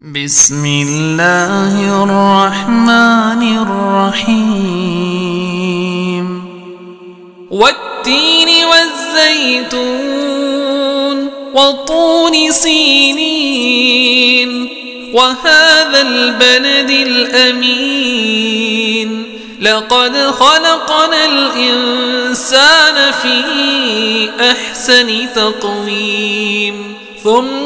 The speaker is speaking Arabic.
بسم الله الرحمن الرحيم. والتين والزيتون وطون سينين وهذا البلد الأمين. لقد خلقنا الإنسان في أحسن تقويم ثم